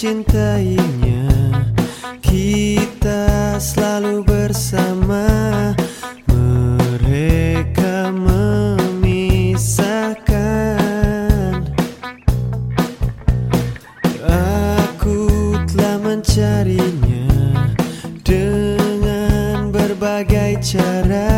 mencintainya. Kita selalu bersama. Mereka memisahkan. Aku telah mencarinya Dengan berbagai cara.